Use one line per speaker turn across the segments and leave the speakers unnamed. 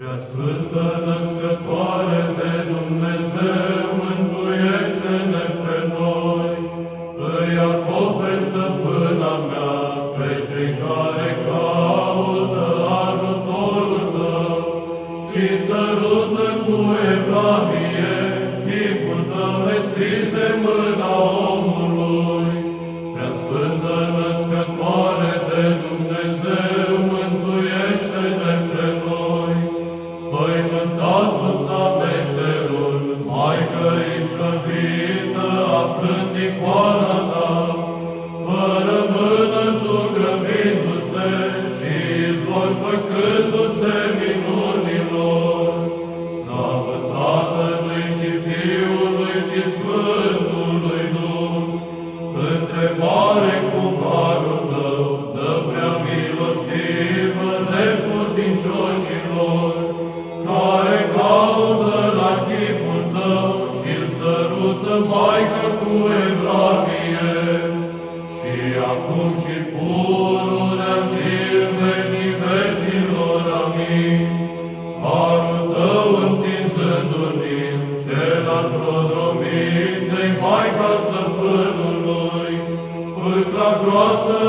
Prea Preasfântă născătoare de Dumnezeu, mântuiește-ne pre noi, îi acoperi stăpâni, și pururea și în vecii vecilor. Amin. Harul Tău întinzându-ne, cel al prodromiței, Maica Stăpânului, pâcla groasă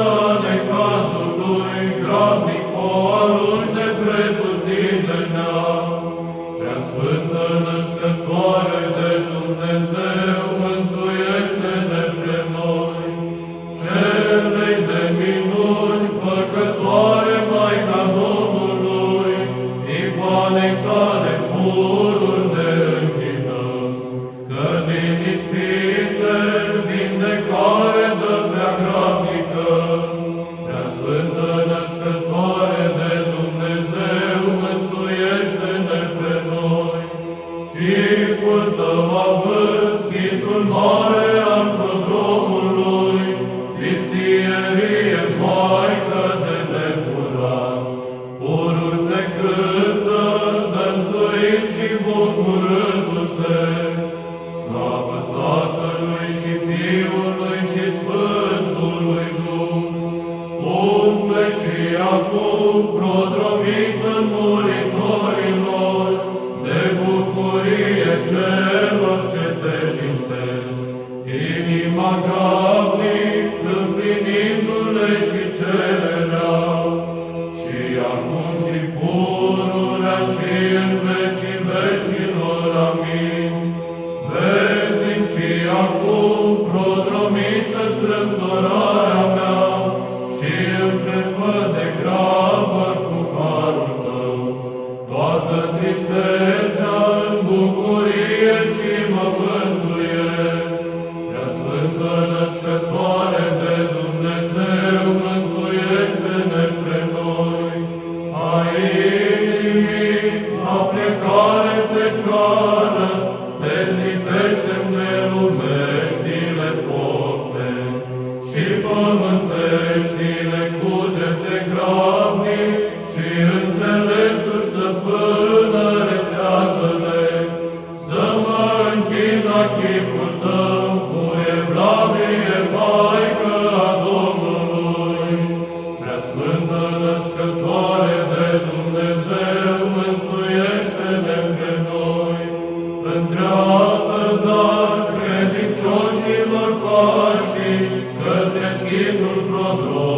țară, Destipește-mi de lumeștile pofte și pământeștile in un pro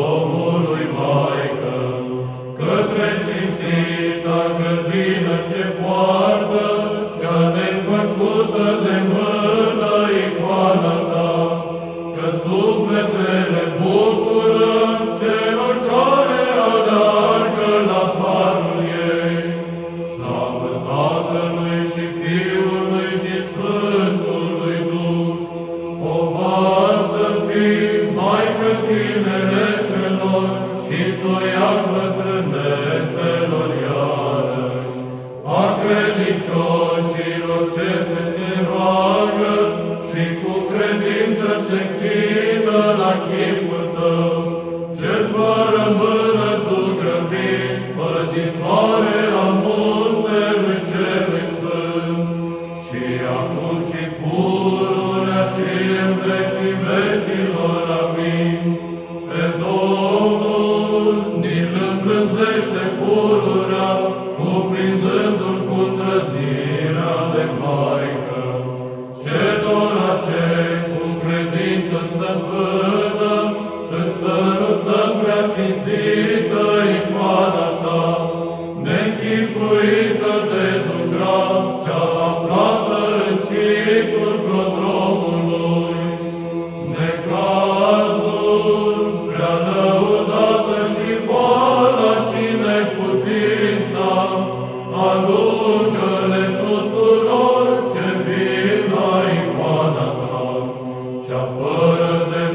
cinstită icoana ta, neînchipuită de zugrav, cea aflată în schitul prodromului. Necazul, prea lăudată și boala și neputința, alungă-le tuturor ce vin la icoana ta, cea fără de